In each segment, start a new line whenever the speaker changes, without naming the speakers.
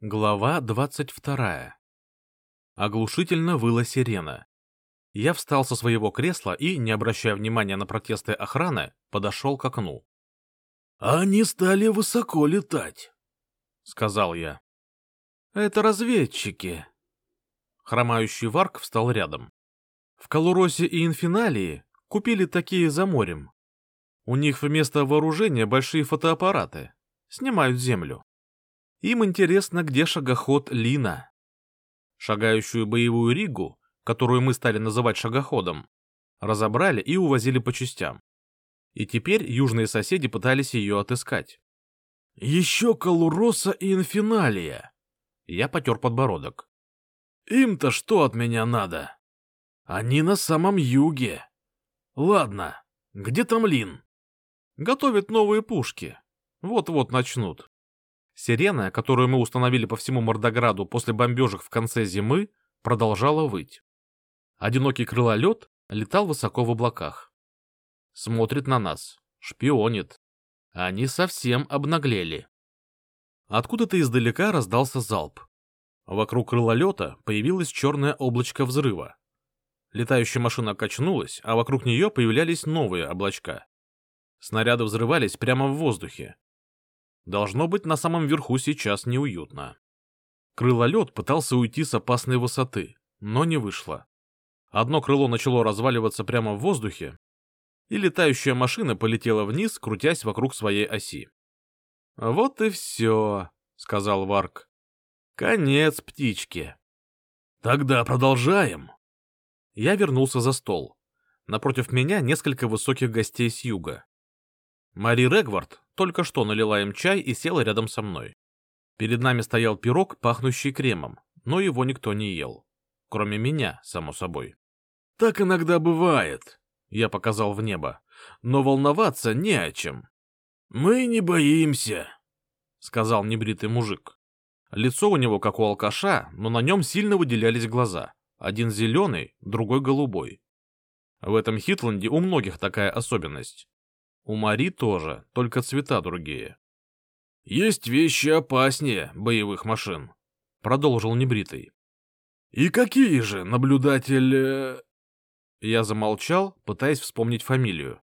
Глава двадцать вторая. Оглушительно выла сирена. Я встал со своего кресла и, не обращая внимания на протесты охраны, подошел к окну.
— Они стали высоко летать, —
сказал я. — Это разведчики. Хромающий Варк встал рядом. В Колуросе и Инфиналии купили такие за морем. У них вместо вооружения большие фотоаппараты. Снимают землю. Им интересно, где шагоход Лина. Шагающую боевую Ригу, которую мы стали называть шагоходом, разобрали и увозили по частям. И теперь южные соседи пытались ее отыскать.
«Еще Калуроса и Инфиналия!»
Я потер подбородок.
«Им-то что от меня надо? Они на самом юге. Ладно, где там Лин?»
«Готовят новые пушки. Вот-вот начнут. Сирена, которую мы установили по всему Мордограду после бомбежек в конце зимы, продолжала выть. Одинокий крылолет летал высоко в облаках. Смотрит на нас, шпионит. Они совсем обнаглели. Откуда-то издалека раздался залп. Вокруг крылолета появилось черное облачко взрыва. Летающая машина качнулась, а вокруг нее появлялись новые облачка. Снаряды взрывались прямо в воздухе, Должно быть, на самом верху сейчас неуютно. Крылолет пытался уйти с опасной высоты, но не вышло. Одно крыло начало разваливаться прямо в воздухе, и летающая машина полетела вниз, крутясь вокруг своей оси. «Вот и все», — сказал Варк. «Конец птички».
«Тогда продолжаем».
Я вернулся за стол. Напротив меня несколько высоких гостей с юга. Мари Регвард только что налила им чай и села рядом со мной. Перед нами стоял пирог, пахнущий кремом, но его никто не ел. Кроме меня, само собой.
«Так иногда бывает», —
я показал в небо. «Но волноваться не о чем».
«Мы не боимся», —
сказал небритый мужик. Лицо у него как у алкаша, но на нем сильно выделялись глаза. Один зеленый, другой голубой. В этом Хитланде у многих такая особенность. У Мари тоже, только цвета другие.
«Есть вещи опаснее боевых машин», — продолжил небритый. «И какие же, наблюдатель...» э,
Я замолчал, пытаясь вспомнить фамилию.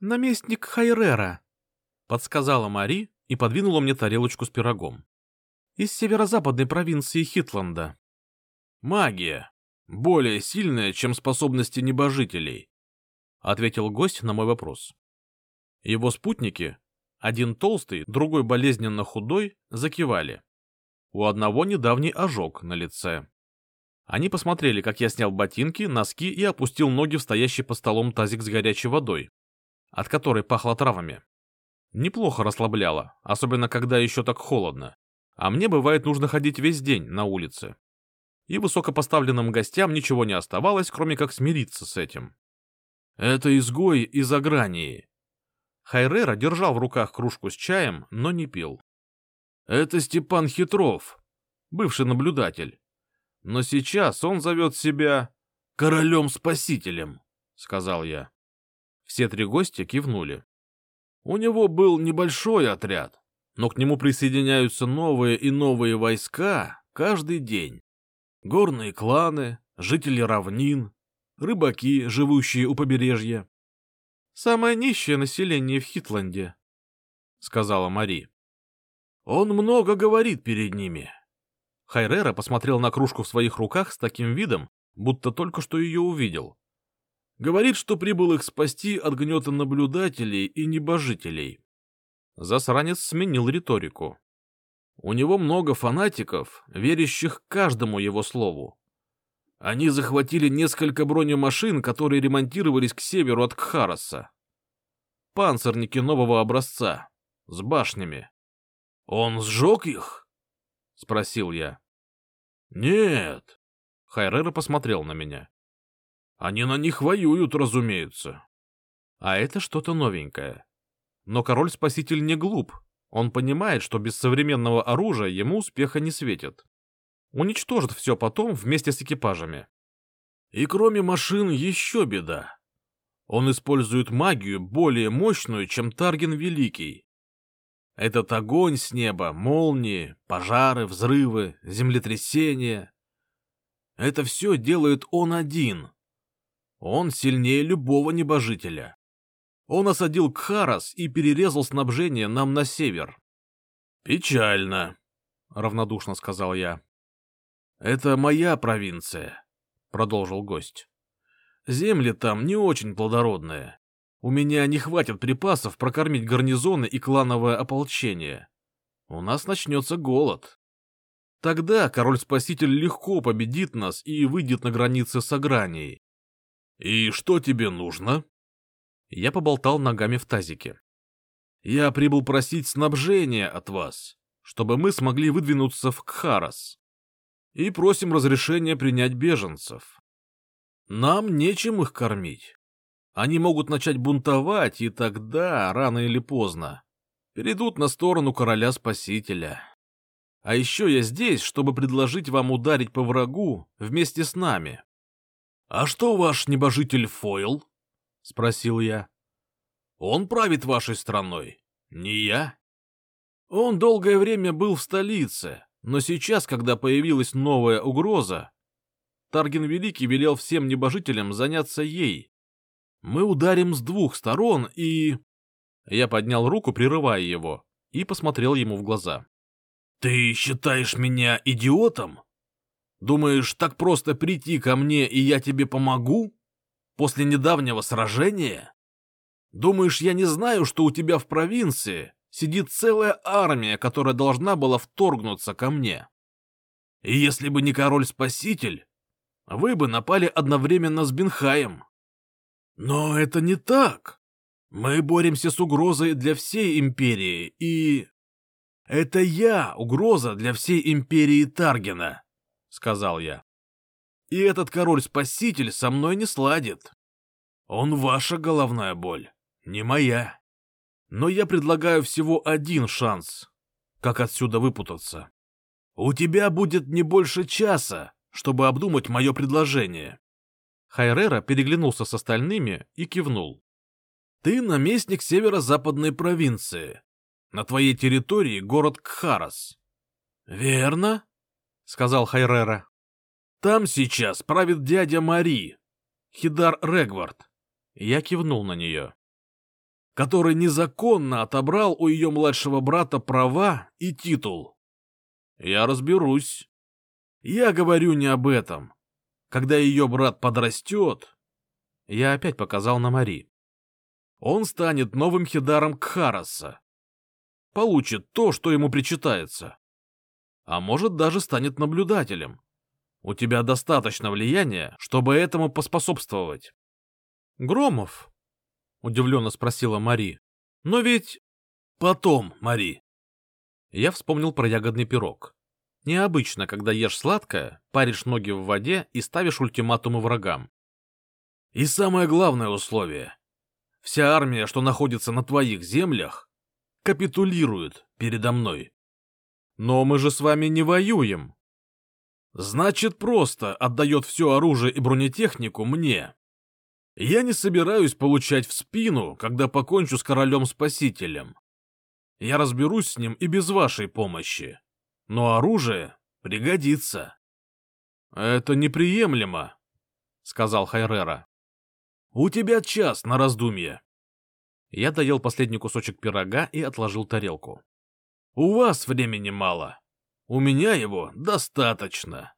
«Наместник Хайрера», — подсказала Мари и подвинула мне тарелочку с пирогом. «Из северо-западной провинции Хитланда».
«Магия. Более сильная, чем способности небожителей», —
ответил гость на мой вопрос. Его спутники, один толстый, другой болезненно худой, закивали. У одного недавний ожог на лице. Они посмотрели, как я снял ботинки, носки и опустил ноги в стоящий по столом тазик с горячей водой, от которой пахло травами. Неплохо расслабляло, особенно когда еще так холодно. А мне бывает нужно ходить весь день на улице. И высокопоставленным гостям ничего не оставалось, кроме как смириться с этим.
«Это изгой из Агрании»,
Хайрера держал в руках кружку с чаем, но не пил.
«Это Степан Хитров, бывший наблюдатель. Но сейчас он зовет себя королем-спасителем», — сказал я.
Все три гостя кивнули.
У него был небольшой отряд, но к нему присоединяются новые и новые войска каждый день. Горные кланы, жители равнин, рыбаки, живущие у побережья,
самое нищее население в Хитланде, — сказала Мари.
Он много говорит перед ними.
Хайрера посмотрел на кружку в своих руках с таким видом, будто только что ее увидел.
Говорит, что прибыл их спасти от гнета наблюдателей и небожителей.
Засранец сменил риторику.
У него много фанатиков, верящих каждому его слову. Они захватили несколько бронемашин, которые ремонтировались к северу от Кхараса. Панцирники нового образца, с башнями. Он сжег их? — спросил я. — Нет.
Хайрера посмотрел на меня.
Они на них воюют, разумеется.
А это что-то новенькое. Но король-спаситель не глуп. Он понимает, что без современного оружия ему успеха не светит уничтожит все потом вместе с экипажами.
И кроме машин еще беда. Он использует магию более мощную, чем Тарген Великий. Этот огонь с неба, молнии, пожары, взрывы, землетрясения. Это все делает он один. Он сильнее любого небожителя. Он осадил Кхарас и перерезал снабжение нам на север. «Печально», — равнодушно сказал я. «Это моя провинция», — продолжил гость. «Земли там не очень плодородные. У меня не хватит припасов прокормить гарнизоны и клановое ополчение. У нас начнется голод. Тогда король-спаситель легко победит нас и выйдет на границы с Агранией. «И что тебе нужно?» Я поболтал ногами в тазике. «Я прибыл просить снабжения от вас, чтобы мы смогли выдвинуться в Кхарас. И просим разрешения принять беженцев. Нам нечем их кормить. Они могут начать бунтовать, и тогда, рано или поздно, перейдут на сторону короля-спасителя. А еще я здесь, чтобы предложить вам ударить по врагу вместе с нами. — А что ваш небожитель Фойл? — спросил я. — Он правит вашей страной, не я. Он долгое время был в столице, но сейчас, когда появилась новая угроза, Тарген Великий велел всем небожителям заняться ей, мы ударим с двух сторон и...» Я поднял руку, прерывая его, и посмотрел ему в глаза. «Ты считаешь меня идиотом? Думаешь, так просто прийти ко мне, и я тебе помогу? После недавнего сражения? Думаешь, я не знаю, что у тебя в провинции сидит целая армия, которая должна была вторгнуться ко мне? И если бы не король-спаситель, вы бы напали одновременно с Бенхаем. Но это не так. Мы боремся с угрозой для всей империи, и... Это я угроза для всей империи Таргена, сказал я. И этот король-спаситель со мной не сладит. Он ваша головная боль, не моя. Но я предлагаю всего один шанс, как отсюда выпутаться. У тебя будет не больше часа, чтобы обдумать мое предложение. Хайрера переглянулся с остальными и кивнул. «Ты наместник северо-западной провинции. На твоей территории город Кхарас». «Верно», — сказал Хайрера. «Там сейчас правит дядя Мари, Хидар Регвард». Я кивнул на нее. «Который незаконно отобрал у ее младшего брата права и титул». «Я разберусь». «Я говорю не об этом. Когда ее брат подрастет... Я опять показал на Мари. Он станет новым хидаром Кхараса. Получит то, что ему причитается. А может, даже станет наблюдателем. У тебя достаточно влияния, чтобы этому поспособствовать. Громов? Удивленно спросила Мари. Но ведь... Потом, Мари. Я вспомнил про ягодный пирог. Необычно, когда ешь сладкое, паришь ноги в воде и ставишь ультиматумы врагам. И самое главное условие. Вся армия, что находится на твоих землях, капитулирует передо мной. Но мы же с вами не воюем. Значит, просто отдает все оружие и бронетехнику мне. Я не собираюсь получать в спину, когда покончу с королем-спасителем. Я разберусь с ним и без вашей помощи но оружие пригодится. — Это неприемлемо, — сказал Хайрера. — У тебя час на раздумье. Я доел последний кусочек пирога и отложил тарелку. — У вас времени мало. У меня его достаточно.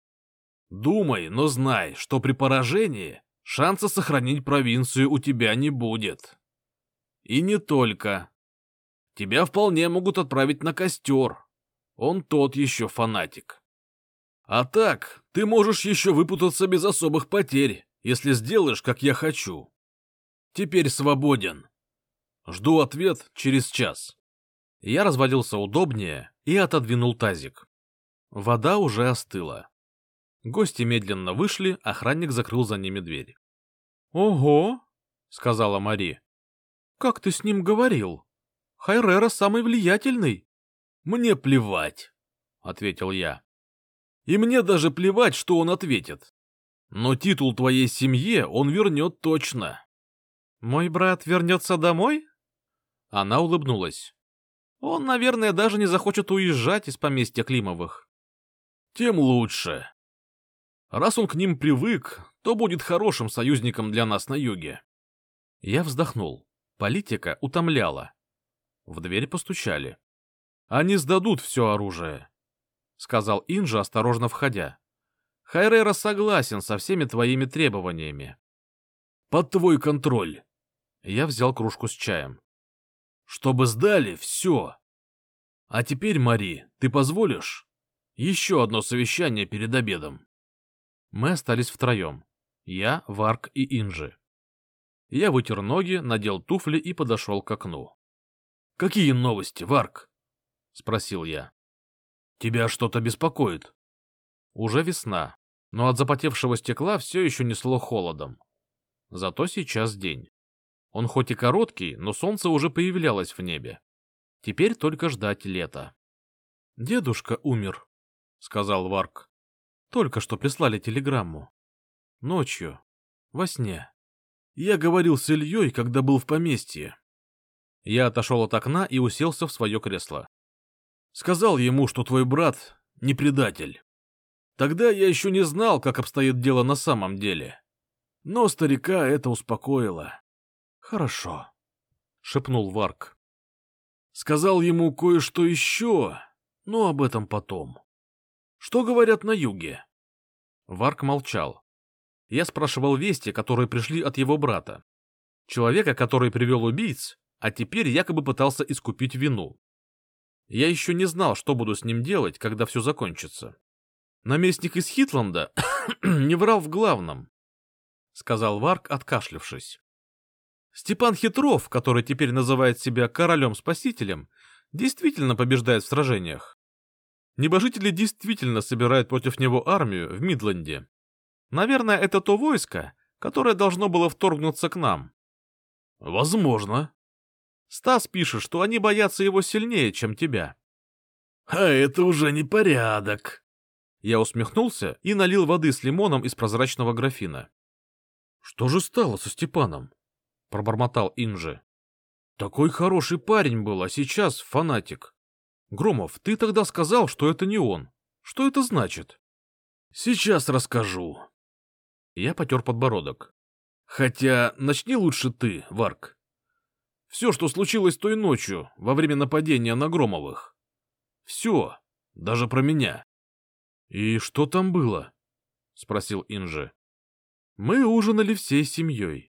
Думай, но знай, что при поражении шанса сохранить провинцию у тебя не будет. И не только. Тебя вполне могут отправить на костер, он тот еще фанатик. А так, ты можешь еще выпутаться без особых потерь, если сделаешь, как я хочу. Теперь свободен. Жду ответ через час. Я развалился удобнее и отодвинул тазик. Вода уже остыла. Гости медленно вышли, охранник закрыл за ними дверь. — Ого! — сказала Мари. — Как ты с ним говорил? Хайрера самый влиятельный. «Мне плевать», — ответил я. «И мне даже плевать, что он ответит. Но титул твоей семье он вернет точно». «Мой брат вернется домой?» Она улыбнулась.
Он, наверное, даже не захочет уезжать из поместья Климовых.
Тем лучше. Раз он к ним привык, то будет хорошим союзником для нас на юге.
Я вздохнул. Политика утомляла. В дверь постучали. Они сдадут все оружие, — сказал Инжа, осторожно входя. Хайрера согласен со всеми твоими требованиями.
Под твой контроль.
Я взял кружку с чаем.
Чтобы сдали все. А теперь, Мари, ты позволишь? Еще одно совещание перед обедом.
Мы остались втроем. Я, Варк и Инжи. Я вытер ноги, надел туфли и подошел к окну.
— Какие новости, Варк?
— спросил я.
— Тебя что-то беспокоит?
Уже весна, но от запотевшего стекла все еще несло холодом. Зато сейчас день. Он хоть и короткий, но солнце уже появлялось в небе. Теперь только ждать лета. — Дедушка умер, — сказал Варк. — Только что прислали телеграмму. Ночью. Во сне.
Я говорил с Ильей, когда был в поместье.
Я отошел от окна и уселся в свое кресло.
Сказал ему, что твой брат — не предатель. Тогда я еще не знал, как обстоит дело на самом деле. Но старика это успокоило.
«Хорошо», — шепнул Варк.
«Сказал ему кое-что еще, но об этом потом. Что говорят на юге?»
Варк молчал. Я спрашивал вести, которые пришли от его брата. Человека, который привел убийц, а теперь якобы пытался искупить вину. Я еще не знал, что буду с ним делать, когда все закончится. Наместник из Хитланда не врал в главном, — сказал Варк, откашлившись. Степан Хитров, который теперь называет себя королем-спасителем, действительно побеждает в сражениях. Небожители действительно собирают против него армию в Мидленде. Наверное, это то войско, которое должно было вторгнуться к нам.
Возможно.
Стас пишет, что они боятся его сильнее, чем тебя.
А это уже не порядок.
Я усмехнулся и налил воды с лимоном из прозрачного графина. Что же стало со Степаном? — пробормотал Инжи. «Такой хороший парень был, а сейчас фанатик. Громов, ты тогда сказал, что это не он. Что это значит?»
«Сейчас расскажу».
Я потер подбородок.
«Хотя начни лучше ты, Варк. Все, что случилось той ночью, во время нападения на Громовых. Все, даже про меня».
«И что там было?» — спросил Инжи. «Мы ужинали всей семьей.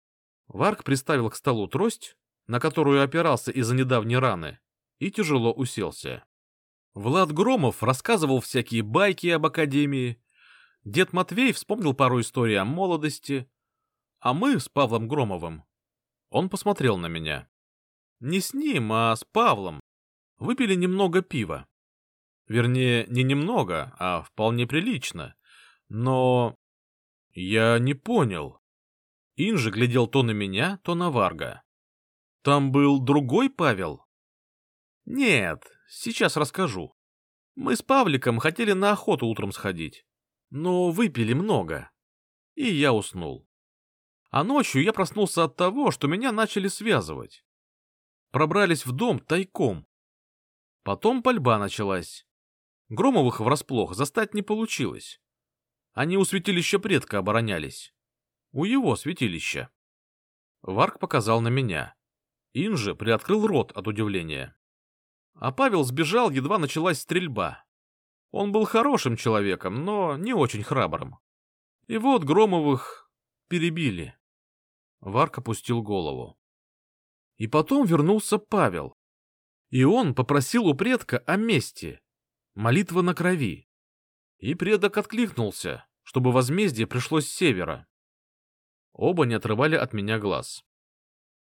Варк приставил к столу трость, на которую опирался из-за недавней раны, и тяжело уселся. Влад Громов рассказывал всякие байки об Академии. Дед Матвей вспомнил пару историй о молодости. А мы с Павлом Громовым. Он посмотрел на меня. Не с ним, а с Павлом. Выпили немного пива. Вернее, не немного, а вполне прилично. Но... Я не понял. Инжи глядел то на меня, то на Варга. Там был другой Павел? Нет, сейчас расскажу. Мы с Павликом хотели на охоту утром сходить, но выпили много. И я уснул. А ночью я проснулся от того, что меня начали связывать. Пробрались в дом тайком. Потом пальба началась. Громовых врасплох застать не получилось. Они у святилища предка оборонялись. У его святилища. Варк показал на меня. Инжи приоткрыл рот от удивления. А Павел сбежал, едва началась стрельба. Он был хорошим человеком, но не очень храбрым. И вот Громовых перебили. Варк опустил голову. И потом вернулся Павел. И он попросил у предка о мести. Молитва на крови. И предок откликнулся, чтобы возмездие пришло с севера. Оба не отрывали от меня глаз.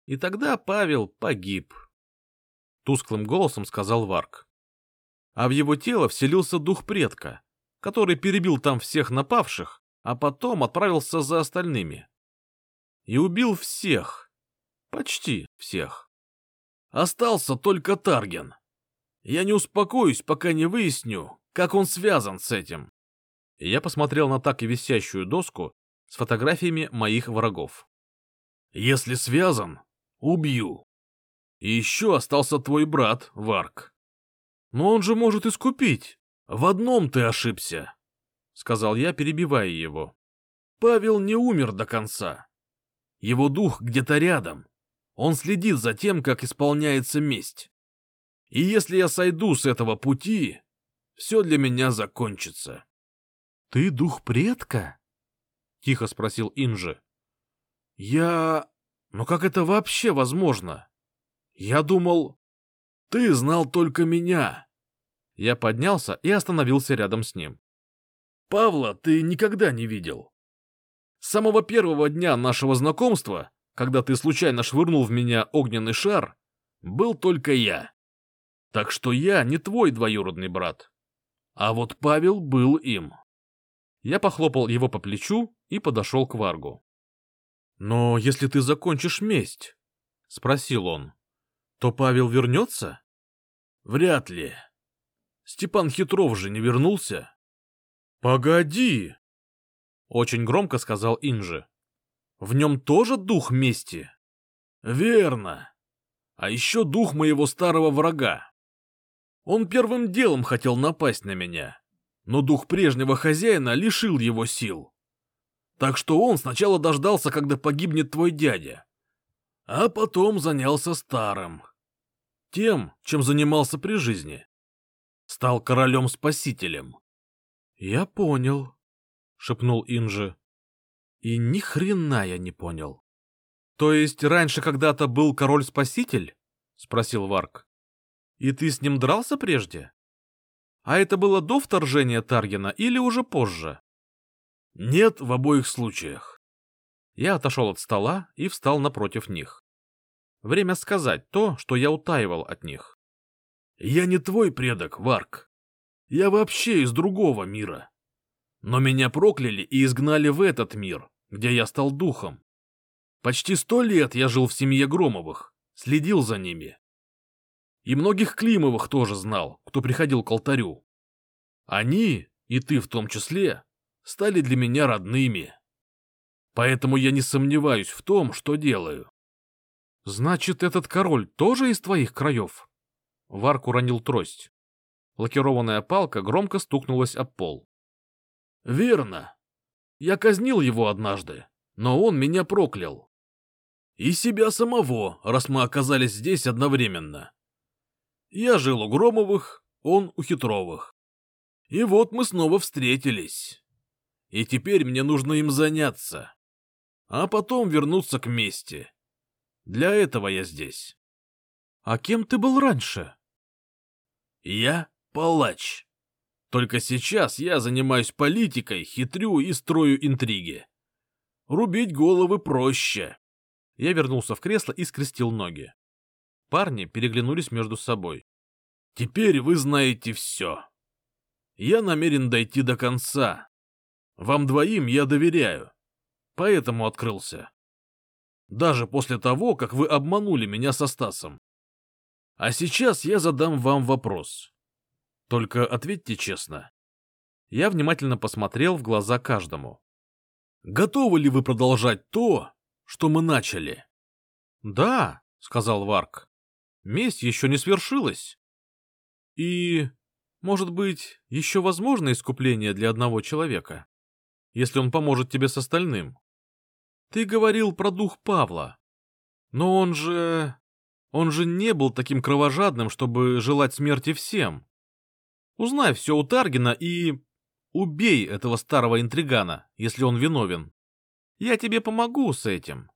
И тогда Павел погиб. Тусклым голосом сказал Варк. А в его тело вселился дух предка, который перебил там всех напавших, а потом отправился за остальными. И убил всех. Почти всех. Остался только Тарген. Я не успокоюсь, пока не выясню, как он связан с этим. Я посмотрел на так и висящую доску с фотографиями моих врагов. «Если связан, убью»,
И еще остался твой брат, Варк.
Но он же может искупить.
В одном ты ошибся, — сказал я, перебивая его. Павел не умер до конца. Его дух где-то рядом. Он следит за тем, как исполняется месть. И если я сойду с этого пути, все для меня закончится.
— Ты дух предка? — тихо спросил Инжи.
— Я... Но как это вообще возможно? Я думал... Ты знал только меня.
Я поднялся и остановился рядом с ним.
Павла ты никогда не видел. С самого первого дня нашего знакомства, когда ты случайно швырнул в меня огненный шар, был только я. Так что я не твой двоюродный брат. А вот Павел был им.
Я похлопал его по плечу и подошел к Варгу. «Но если ты закончишь месть?» — спросил он. «То Павел вернется?»
«Вряд ли. Степан Хитров же не вернулся?»
«Погоди!» — очень громко сказал Инжи. «В нем тоже дух мести?»
«Верно. А еще дух моего старого врага. Он первым делом хотел напасть на меня, но дух прежнего хозяина лишил его сил. Так что он сначала дождался, когда погибнет твой дядя, а потом занялся старым. Тем, чем занимался при жизни. Стал королем-спасителем.
— Я понял, — шепнул Инжи. — И ни хрена я не понял. — То есть раньше когда-то был король-спаситель? — спросил Варк. — И ты с ним дрался прежде? А это было до вторжения Таргена или уже позже?
Нет в обоих случаях.
Я отошел от стола и встал напротив них. Время сказать то, что я утаивал от них.
Я не твой предок, Варк. Я вообще из другого мира. Но меня прокляли и изгнали в этот мир, где я стал духом. Почти сто лет я жил в семье Громовых, следил за ними. И многих Климовых тоже знал, кто приходил к алтарю. Они, и ты в том числе, стали для меня родными. Поэтому я не сомневаюсь в том, что делаю.
— Значит, этот король тоже из твоих краев? Варк уронил трость. Лакированная палка громко стукнулась об пол.
— Верно. Я казнил его однажды, но он меня проклял. И себя самого, раз мы оказались здесь одновременно. Я жил у Громовых, он у Хитровых. И вот мы снова встретились и теперь мне нужно им заняться, а потом вернуться к мести. Для этого я здесь.
— А кем ты был раньше?
— Я палач. Только сейчас я занимаюсь политикой, хитрю и строю интриги. Рубить головы проще.
Я вернулся в кресло и скрестил ноги. Парни переглянулись между собой.
— Теперь вы знаете все. Я намерен дойти до конца, вам двоим я доверяю, поэтому открылся. Даже после того, как вы обманули меня со Стасом. А сейчас я задам вам вопрос. Только ответьте честно.
Я внимательно посмотрел в глаза каждому.
Готовы ли вы продолжать то, что мы начали?
— Да, — сказал Варк. — Месть еще не свершилась. И, может быть, еще возможно искупление для одного человека? если он поможет тебе с остальным. Ты говорил про дух Павла. Но он же... Он же не был таким кровожадным, чтобы желать смерти всем. Узнай все у Таргина и... Убей этого старого интригана, если он виновен. Я тебе помогу с этим.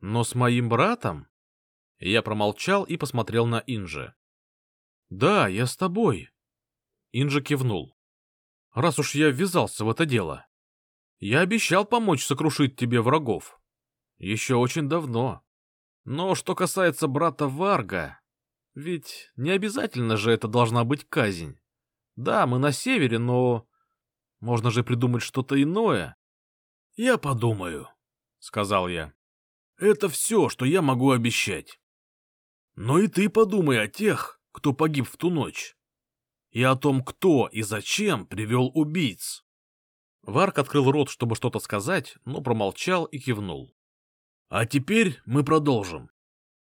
Но с моим братом... Я промолчал и посмотрел на Инжи. «Да, я с тобой». Инжи кивнул. «Раз уж я ввязался в это дело, я обещал помочь сокрушить тебе врагов. Еще очень давно. Но что касается брата Варга, ведь не обязательно же это должна быть казнь. Да, мы на севере, но... Можно же придумать что-то иное.
— Я подумаю, — сказал я. — Это все, что я могу обещать. Но и ты подумай о тех, кто погиб в ту ночь. И о том, кто и зачем привел убийц.
Варк открыл рот, чтобы что-то сказать, но промолчал и кивнул.
— А теперь мы продолжим.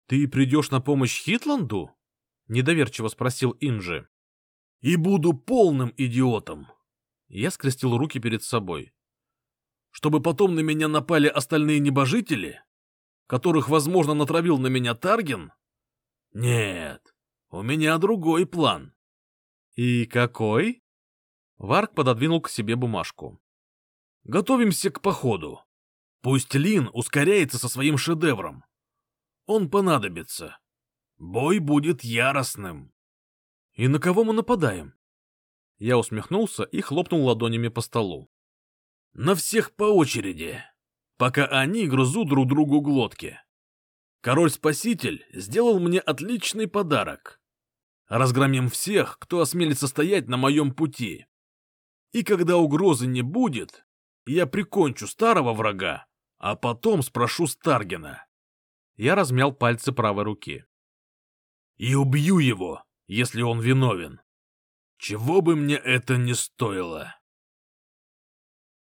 Ты придешь на помощь Хитланду? Недоверчиво спросил Инжи.
И буду полным идиотом.
Я скрестил руки перед собой.
Чтобы потом на меня напали остальные небожители, которых, возможно, натравил на меня Тарген? Нет, у меня другой план.
И какой? Варк пододвинул к себе бумажку.
Готовимся к походу. Пусть Лин ускоряется со своим шедевром. Он понадобится. Бой будет яростным.
И на кого мы нападаем? Я усмехнулся и хлопнул ладонями по столу.
На всех по очереди, пока они грызут друг другу глотки. Король-спаситель сделал мне отличный подарок. Разгромим всех, кто осмелится стоять на моем пути. И когда угрозы не будет, я прикончу старого врага, а потом спрошу Старгена.
Я размял пальцы правой руки.
И убью его, если он виновен. Чего бы мне это ни стоило.